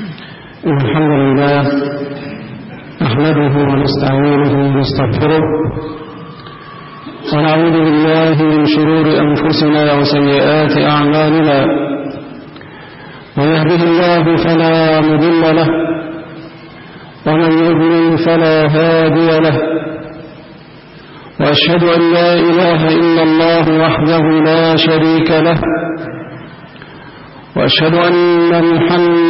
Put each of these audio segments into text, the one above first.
الحمد لله نحمده ونستعينه ونستغفره ونعوذ بالله من شرور أنفسنا وسيئات أعمالنا ويهده الله فلا مضل له ومن يضلل فلا هادي له وأشهد أن لا إله إلا الله وحده لا شريك له وأشهد أن محمدا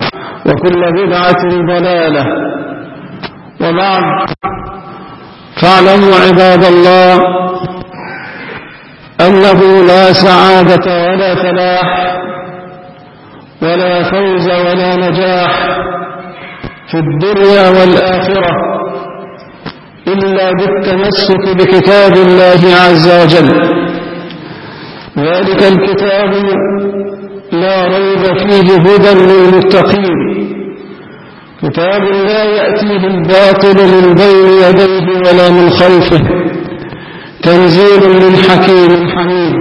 وكل بدعة ضلالة. وبعد فاعلموا عباد الله أنه لا سعادة ولا فلاح ولا فوز ولا نجاح في الدنيا والآخرة إلا بالتمسك بكتاب الله عز وجل. ذلك الكتاب لا ريب فيه هدى للمتقين. كتاب لا يأتيه الباطل من بين يديه ولا من خلفه. تنزيل من حكيم حميد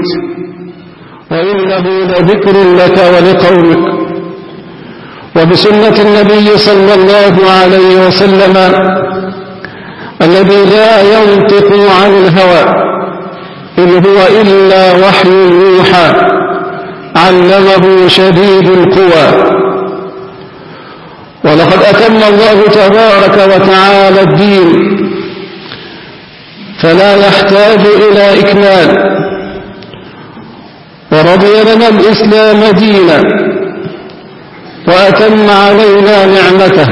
وإنه لذكر لك ولقومك. وبسنة النبي صلى الله عليه وسلم الذي لا ينطق عن الهوى إن هو إلا وحي يوحى. علمه شديد القوى. ولقد أتم الله تبارك وتعالى الدين. فلا يحتاج إلى إكمال. ورضي لنا الإسلام دينا. وأتم علينا نعمته.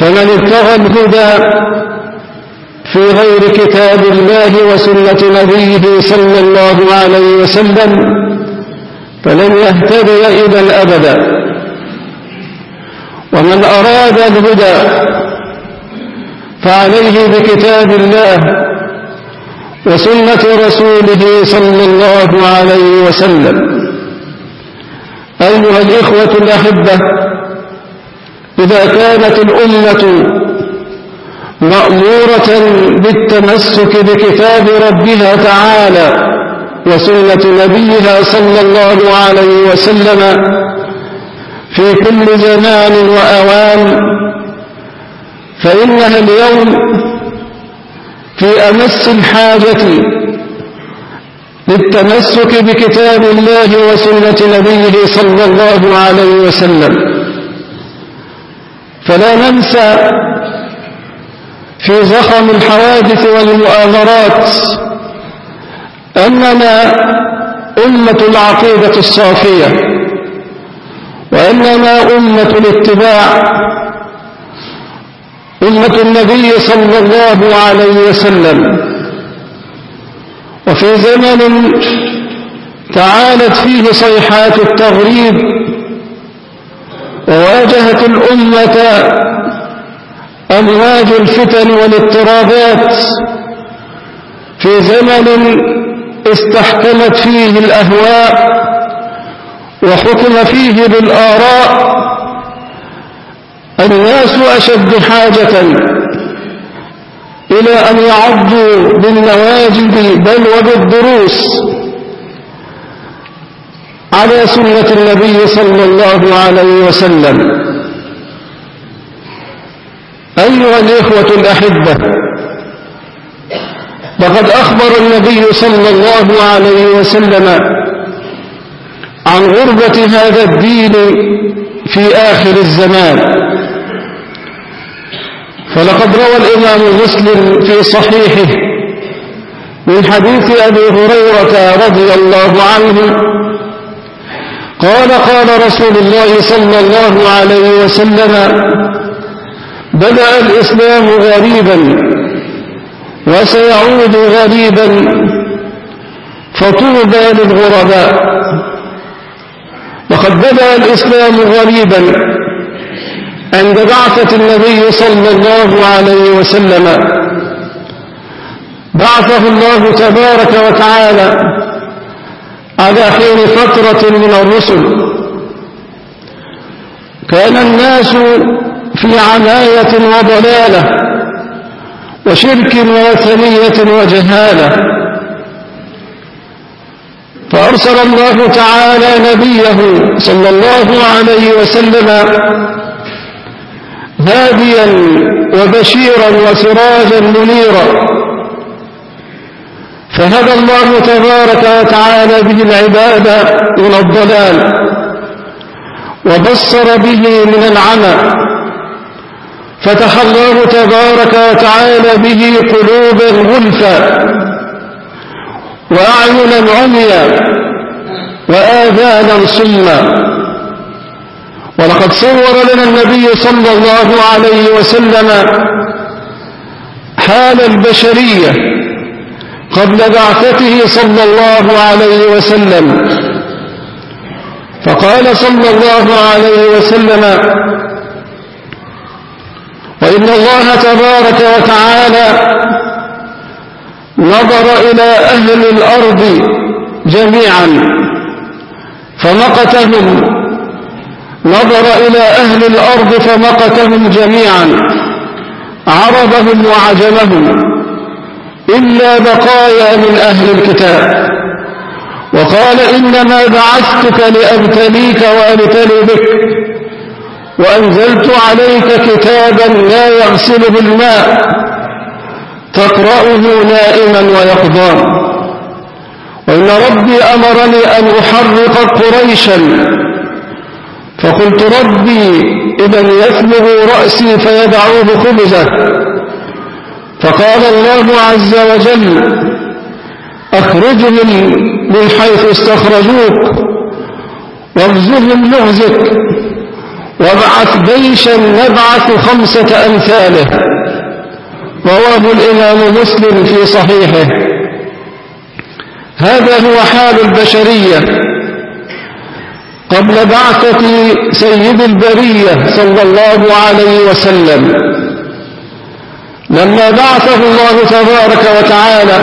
فمن ابتغى الهدى في غير كتاب الله وسنة نبيه صلى الله عليه وسلم فلن يهتدي إذا أبدا. ومن أراد الهدى فعليه بكتاب الله وسنة رسوله صلى الله عليه وسلم. أيها الإخوة الأحبة إذا كانت الأمة مأمورة بالتمسك بكتاب ربها تعالى وسنة نبيها صلى الله عليه وسلم في كل زمان وأوان فإنها اليوم في أمس الحاجة للتمسك بكتاب الله وسنة نبيه صلى الله عليه وسلم. فلا ننسى في زخم الحوادث والمؤامرات أننا أمة العقيدة الصافية وأننا أمة الاتباع أمة النبي صلى الله عليه وسلم. وفي زمن تعالت فيه صيحات التغريب وواجهت الأمة أمواج الفتن والاضطرابات. في زمن استحكمت فيه الأهواء وحكم فيه بالآراء الناس أشد حاجة إلى أن يعضوا بالنواجذ بل وبالدروس على سنة النبي صلى الله عليه وسلم. أيها الإخوة الأحبة لقد أخبر النبي صلى الله عليه وسلم عن غربة هذا الدين في آخر الزمان. فلقد روى الإمام مسلم في صحيحه من حديث أبي هريرة رضي الله عنه قال قال رسول الله صلى الله عليه وسلم بدأ الإسلام غريبا. وسيعود غريبا فطوبى للغرباء. وقد بدأ الإسلام غريبا عند بعثة النبي صلى الله عليه وسلم. بعثه الله تبارك وتعالى على حين فترة من الرسل. كان الناس في عناية وضلالة. وشرك ووثنية وجهالة. فأرسل الله تعالى نبيه صلى الله عليه وسلم هاديا وبشيرا وسراجا منيرا. فهدى الله تبارك وتعالى به العباد من الضلال وبصر به من العمى. فتح الله تبارك وتعالى به قلوبا غلفا وأعينا عميا وآذانا صما ولقد صور لنا النبي صلى الله عليه وسلم حال البشرية قبل بعثته صلى الله عليه وإن الله تبارك وتعالى نظر إلى أهل الأرض جميعا فمقتهم نظر إلى أهل الأرض فمقتهم جميعا. عربهم وعجمهم إلا بقايا من أهل الكتاب. وقال إنما بعثتك لأبتليك وأبتلي بك. وأنزلت عليك كتابا لا يغسله الماء تقرأه نائما ويقضان وإن ربي أمرني أن أحرق قريشا. فقلت ربي إذا يثمغ رأسي فيدعوه خبزة. فقال الله عز وجل أخرجهم من حيث استخرجوك واغزهم نغزك وابعث جيشا نبعث خمسة أمثاله. رواه الإمام مسلم في صحيحه. هذا هو حال البشرية. قبل بعثة سيد البرية صلى الله عليه وسلم. لما بعثه الله تبارك وتعالى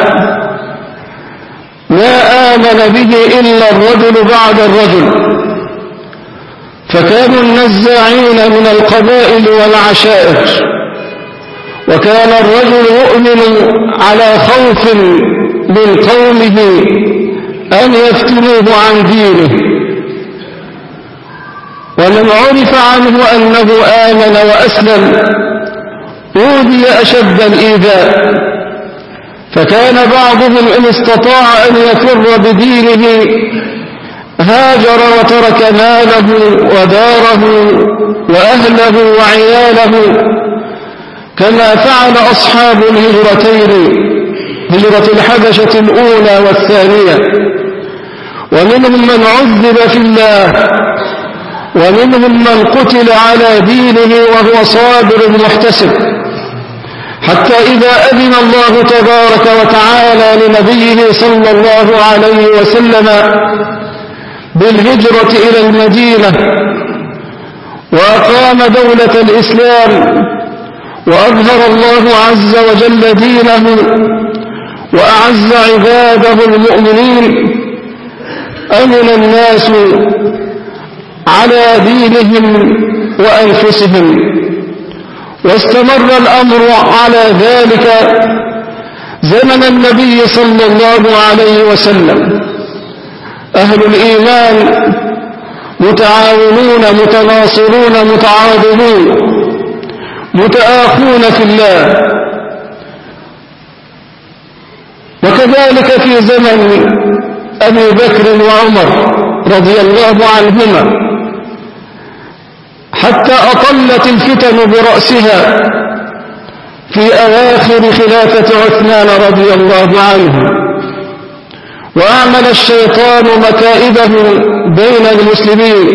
ما آمن به إلا الرجل بعد الرجل. فكانوا النزاعين من القبائل والعشائر. وكان الرجل يؤمن على خوف من قومه أن يفتنوه عن دينه. ومن عرف عنه أنه آمن وأسلم. أوذي أشد الإيذاء. فكان بعضهم إن استطاع أن يفر بدينه هاجر وترك ماله وداره وأهله وعياله كما فعل أصحاب الهجرتين هجرة الحبشة الأولى والثانية. ومنهم من عذب في الله ومنهم من قتل على دينه وهو صابر محتسب. حتى إذا أذن الله تبارك وتعالى لنبيه صلى الله عليه وسلم بالهجرة إلى المدينة وأقام دولة الإسلام وأظهر الله عز وجل دينه وأعز عباده المؤمنين أمن الناس على دينهم وأنفسهم واستمر الأمر على ذلك زمن النبي صلى الله عليه وسلم. أهل الإيمان متعاونون متناصرون متعاضدون متآخون في الله. وكذلك في زمن أبي بكر وعمر رضي الله عنهما حتى أطلت الفتن برأسها في أواخر خلافة عثمان رضي الله عنه. وأعمل الشيطان مكائده بين المسلمين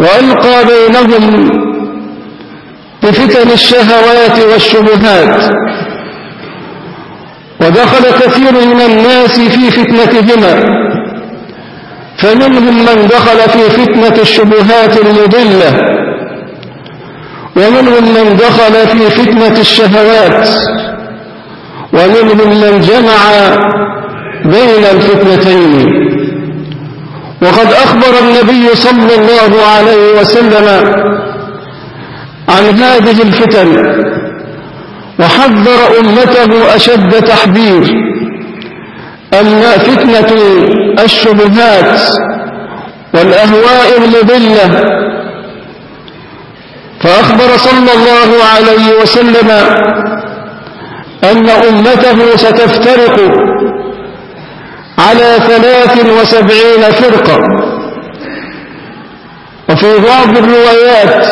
وألقى بينهم بفتن الشهوات والشبهات. ودخل كثير من الناس في فتنتهما فمنهم من دخل في فتنة الشبهات المضلة ومنهم من دخل في فتنة الشهوات ومنهم من جمع بين الفتنتين. وقد أخبر النبي صلى الله عليه وسلم عن هذه الفتن وحذر أمته أشد تحذير أن فتنة الشبهات والأهواء المضلة فأخبر صلى الله عليه وسلم أن أمته ستفترق على ثلاث وسبعين فرقة. وفي بعض الروايات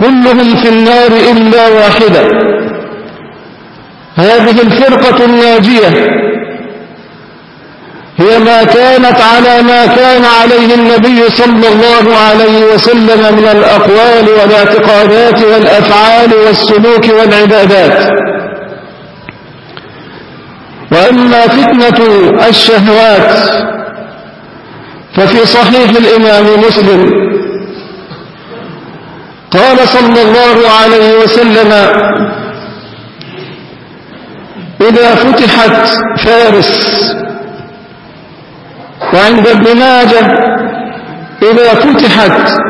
كلهم في النار إلا واحدة. هذه الفرقة الناجية هي ما كانت على ما كان عليه النبي صلى الله عليه وسلم من الأقوال والاعتقادات والأفعال والسلوك والعبادات. وأما فتنة الشهوات ففي صحيح الإمام مسلم قال صلى الله عليه وسلم إذا فتحت فارس وعند ابن ماجه إذا فتحت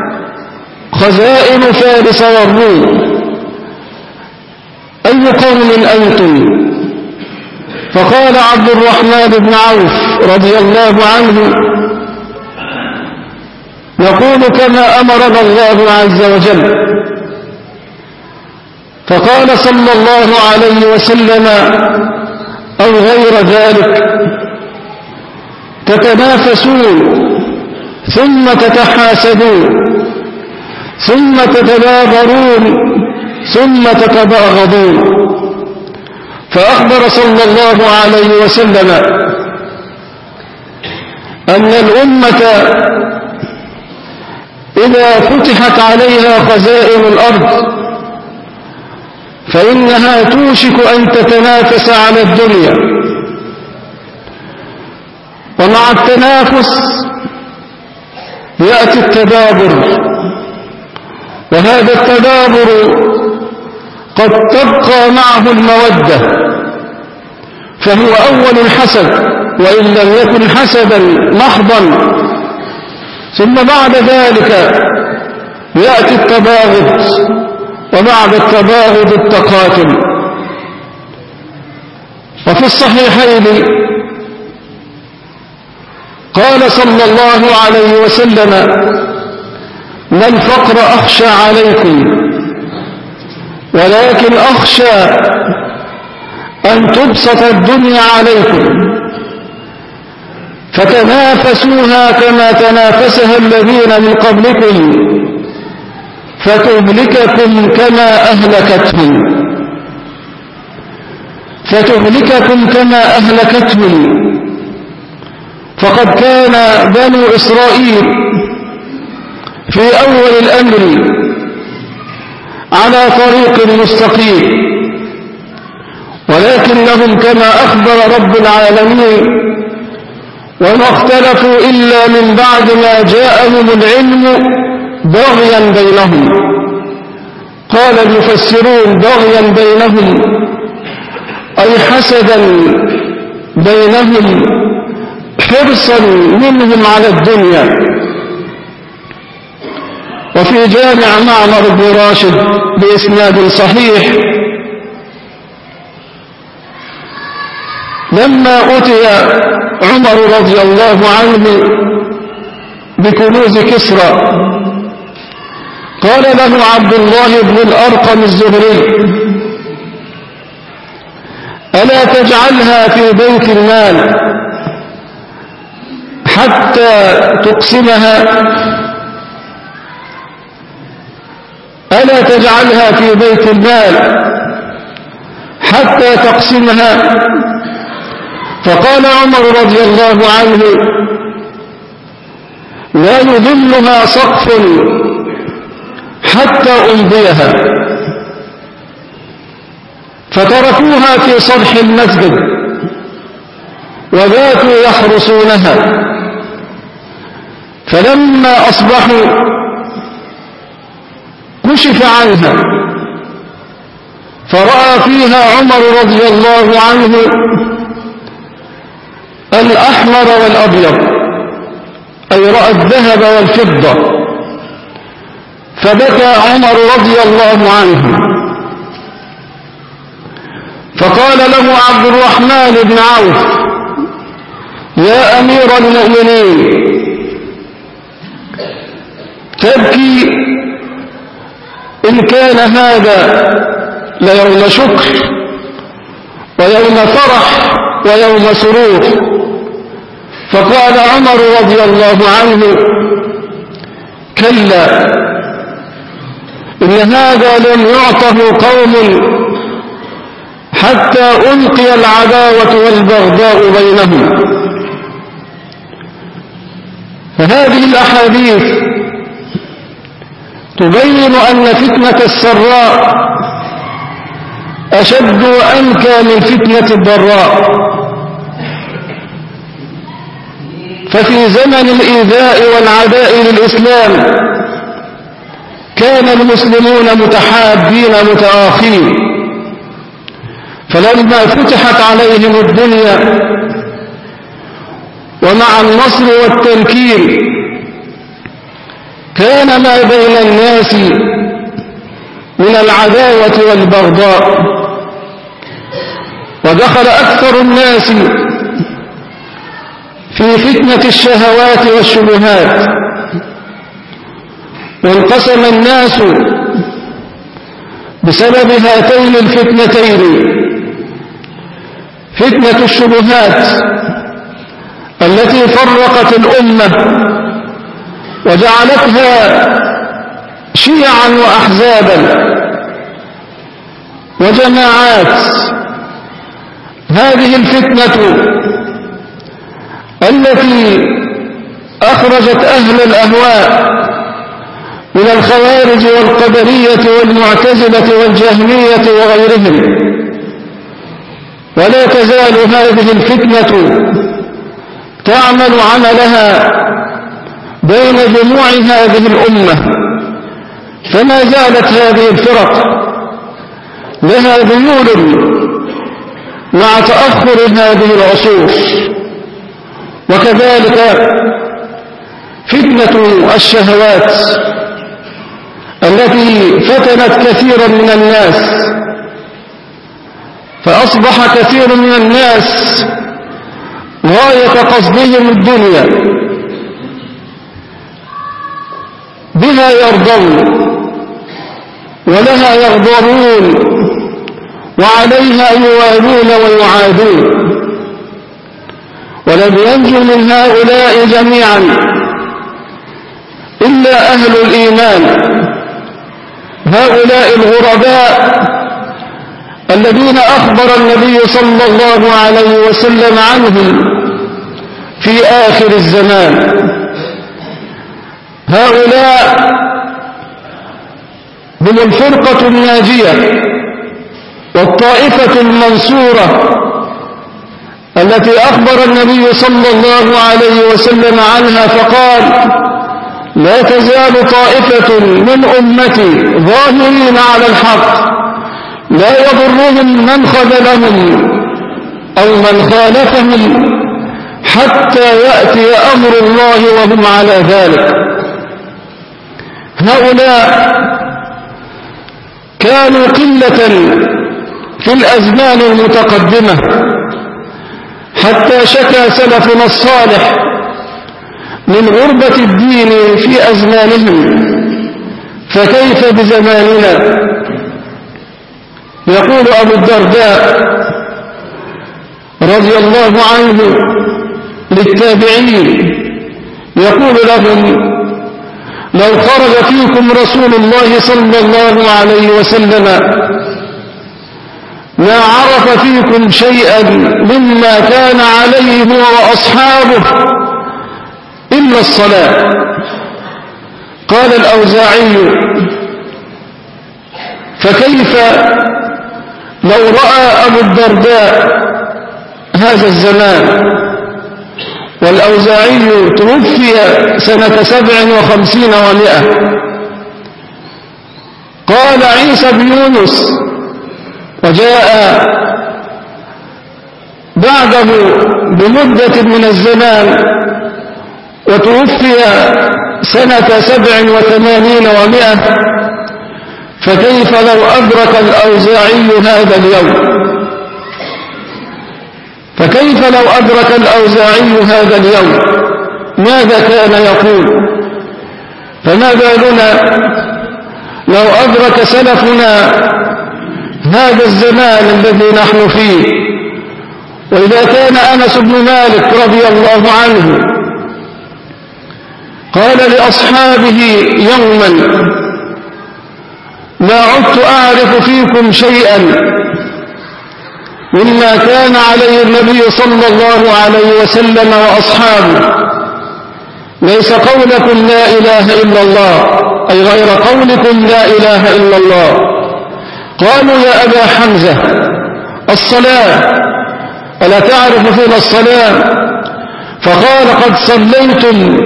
خزائن فارس والروم أي قوم أنتم؟ فقال عبد الرحمن بن عوف رضي الله عنه نقول كما أمرنا الله عز وجل. فقال صلى الله عليه وسلم أو غير ذلك تتنافسون ثم تتحاسدون ثم تتبابرون ثم تتباغضون. فأخبر صلى الله عليه وسلم أن الأمة إذا فتحت عليها خزائن الأرض فإنها توشك أن تتنافس على الدنيا. ومع التنافس يأتي التدابر. وهذا التدابر قد تبقى معه المودة فهو أول الحسد وإن لم يكن حسدا محضا. ثم بعد ذلك يأتي التباغض وبعد التباغض التقاتل. وفي الصحيحين قال صلى الله عليه وسلم ما الفقر أخشى عليكم ولكن أخشى أن تبسط الدنيا عليكم فتنافسوها كما تنافسها الذين من قبلكم فتهلككم كما أهلكتهم فتهلككم كما أهلكتهم فقد كان بنو إسرائيل في أول الأمر على طريق مستقيم. ولكنهم كما أخبر رب العالمين وما اختلفوا إلا من بعد ما جاءهم العلم بغيا بينهم. قال المفسرون بغيا بينهم أي حسدا بينهم حرصا منهم على الدنيا. وفي جامع معمر بن راشد بإسناد صحيح. لما أتي عمر رضي الله عنه بكنوز كسرى قال له عبد الله بن الأرقم الزهري ألا تجعلها في بيت المال حتى تقسمها؟ تجعلها في بيت المال حتى تقسمها. فقال عمر رضي الله عنه لا يذلها سقف حتى أمضيها فتركوها في صرح المسجد وباتوا يحرسونها. فلما أصبحوا كشف عنها فرأى فيها عمر رضي الله عنه الأحمر والأبيض أي رأى الذهب والفضة. فبكى عمر رضي الله عنه. فقال له عبد الرحمن بن عوف يا أمير المؤمنين تبكي إن كان هذا ليوم شكر ويوم فرح ويوم سرور. فقال عمر رضي الله عنه كلا إن هذا لم يعطه قوم حتى ألقي العداوة والبغضاء بينهم. فهذه الأحاديث تبين أن فتنة السراء أشد وأنكى من فتنة الضراء. ففي زمن الإيذاء والعداء للإسلام كان المسلمون متحابين متآخين فلما فتحت عليهم الدنيا ومع النصر والتمكين كان ما بين الناس من العداوة والبغضاء ودخل أكثر الناس في فتنة الشهوات والشبهات وانقسم الناس بسبب هاتين الفتنتين فتنة الشبهات التي فرقت الأمة وجعلتها شيعا وأحزابا. وجماعات. هذه الفتنة التي أخرجت أهل الأهواء من الخوارج والقدرية والمعتزلة والجهمية وغيرهم. ولا تزال هذه الفتنة تعمل عملها بين جموع هذه الأمة فما زالت هذه الفرق لها ذيول مع تأخر هذه العصور. وكذلك فتنة الشهوات التي فتنت كثيرا من الناس. فأصبح كثير من الناس غاية قصدهم الدنيا. بها يرضون ولها يغضبون وعليها يوالون ويعادون ولم ينجو من هؤلاء جميعا إلا أهل الإيمان هؤلاء الغرباء الذين أخبر النبي صلى الله عليه وسلم عنهم في آخر الزمان هؤلاء هم الفرقة الناجية والطائفة المنصورة التي أخبر النبي صلى الله عليه وسلم عنها فقال لا تزال طائفة من أمتي ظاهرين على الحق لا يضرهم من خذلهم أو من خالفهم حتى يأتي أمر الله وهم على ذلك. هؤلاء كانوا قلة في الأزمان المتقدمة حتى شكى سلفنا الصالح من غربة الدين في أزمانهم فكيف بزماننا؟ يقول أبو الدرداء رضي الله عنه للتابعين يقول لهم لو خرج فيكم رسول الله صلى الله عليه وسلم ما عرف فيكم شيئا مما كان عليه وأصحابه إلا الصلاة. قال الأوزاعي فكيف لو رأى أبو الدرداء هذا الزمان والأوزاعي توفي سنة سبع وخمسين ومائة. قال عيسى بن يونس وجاء بعده بمدة من الزمان وتوفي سنة سبع وثمانين ومائة. فكيف لو أدرك الأوزاعي هذا اليوم؟ فكيف لو أدرك الأوزاعي هذا اليوم؟ ماذا كان يقول؟ فما بالنا لو أدرك سلفنا هذا الزمان الذي نحن فيه. وإذا كان أنس بن مالك رضي الله عنه قال لأصحابه يوما ما عدت أعرف فيكم شيئا مما كان عليه النبي صلى الله عليه وسلم وأصحابه. ليس قولكم لا إله إلا الله أي غير قولكم لا إله إلا الله. قالوا يا أبا حمزة الصلاة ألا تعرف فينا الصلاة؟ فقال قد صليتم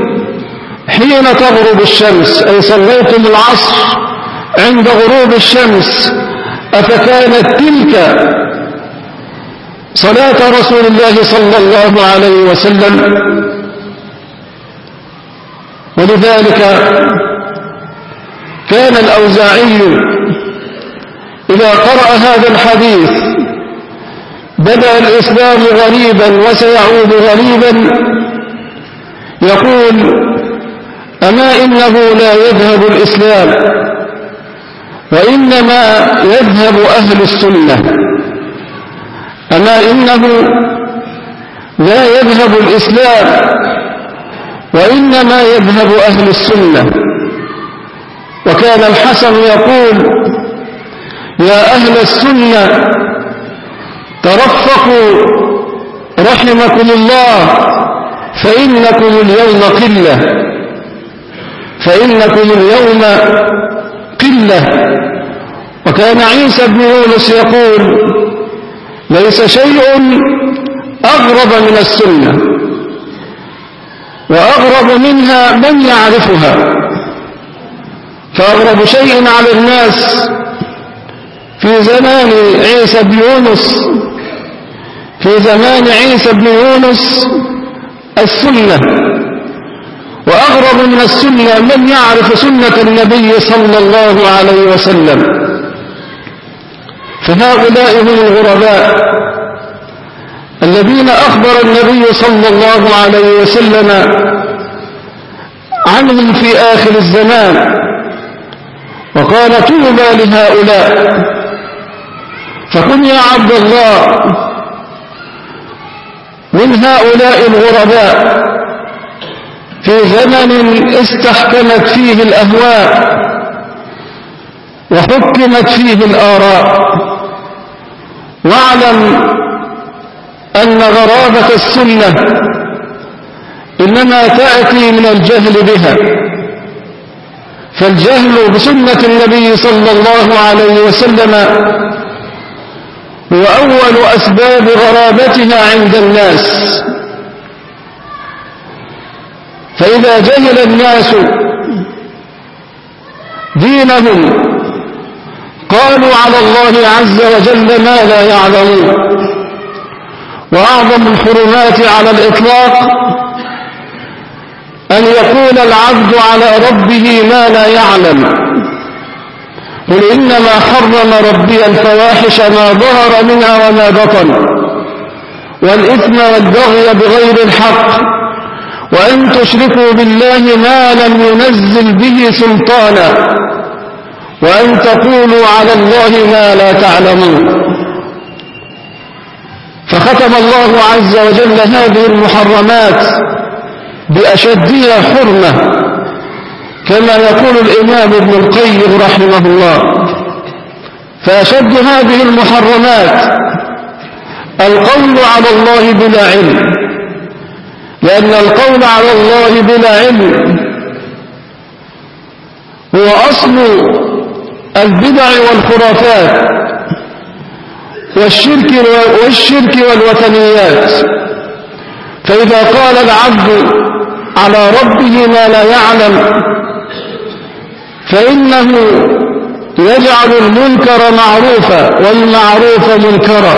حين تغرب الشمس أي صليتم العصر عند غروب الشمس أفكانت تلك صلاة رسول الله صلى الله عليه وسلم. ولذلك كان الأوزاعي إذا قرأ هذا الحديث بدأ الإسلام غريبا وسيعود غريبا. يقول أما إنه لا يذهب الإسلام وإنما يذهب أهل السنة. أما إنه لا يذهب الإسلام وإنما يذهب أهل السنة. وكان الحسن يقول يا أهل السنة ترفقوا رحمكم الله فإنكم اليوم قلة. فإنكم اليوم قلة. وكان عيسى بن يونس يقول ليس شيء أغرب من السنة وأغرب منها من يعرفها. فأغرب شيء على الناس في زمان عيسى بن يونس في زمان عيسى بن يونس السنة. وأغرب من السنة من يعرف سنة النبي صلى الله عليه وسلم. فهؤلاء هم الغرباء الذين أخبر النبي صلى الله عليه وسلم عنهم في آخر الزمان وقال طوبى لهؤلاء. فكن يا عبد الله من هؤلاء الغرباء؟ في زمن استحكمت فيه الأهواء وحكمت فيه الآراء. واعلم أن غرابة السنة إنما تأتي من الجهل بها. فالجهل بسنة النبي صلى الله عليه وسلم هو أول أسباب غرابتها عند الناس. فإذا جهل الناس دينهم قالوا على الله عز وجل ما لا يعلمون. وأعظم الحرمات على الإطلاق أن يقول العبد على ربه ما لا يعلم. قل إنما حرم ربي الفواحش ما ظهر منها وما بطن والإثم والبغي بغير الحق وأن تشركوا بالله ما لم ينزل به سلطانا. وأن تقولوا على الله ما لا تعلمون. فختم الله عز وجل هذه المحرمات بأشدها حرمة كما يقول الإمام ابن القيم رحمه الله. فأشد هذه المحرمات القول على الله بلا علم لأن القول على الله بلا علم هو أصل البدع والخرافات والشرك والشرك والوثنيات. فإذا قال العبد على ربه ما لا يعلم فإنه يجعل المنكر معروفا والمعروف منكرا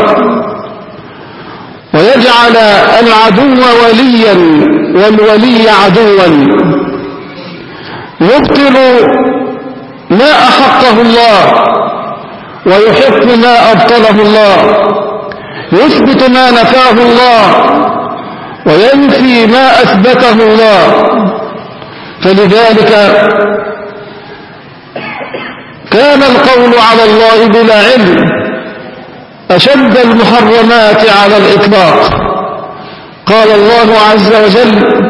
ويجعل العدو وليا والولي عدوا. يبطل ما أحقه الله ويحق ما أبطله الله يثبت ما نفاه الله وينفي ما أثبته الله فلذلك كان القول على الله بلا علم أشد المحرمات على الإطلاق. قال الله عز وجل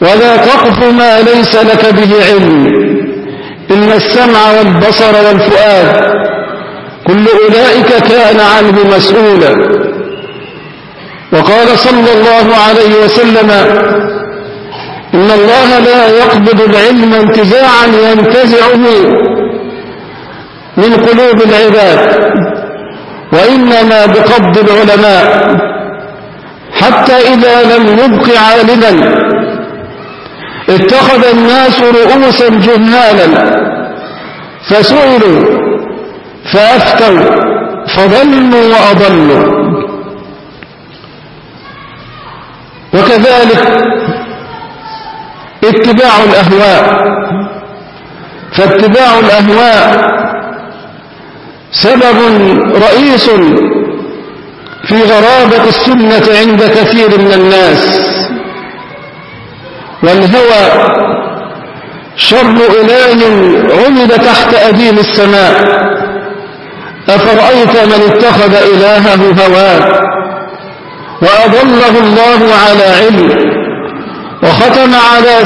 ولا تقف ما ليس لك به علم. إن السمع والبصر والفؤاد كل أولئك كان عنه مسؤولا. وقال صلى الله عليه وسلم إن الله لا يقبض العلم انتزاعا ينتزعه من قلوب العباد. وإنما بقبض العلماء حتى إذا لم يبق عالما اتخذ الناس رؤوسا جهالا. فسئلوا فأفتوا فضلوا وأضلوا. وكذلك اتباع الأهواء. فاتباع الأهواء سبب رئيس في غرابة السنة عند كثير من الناس. والهوى شر إله عمد تحت أديم السماء. أفرأيت من اتخذ إلهه هواه؟ وأضله الله على علم وختم على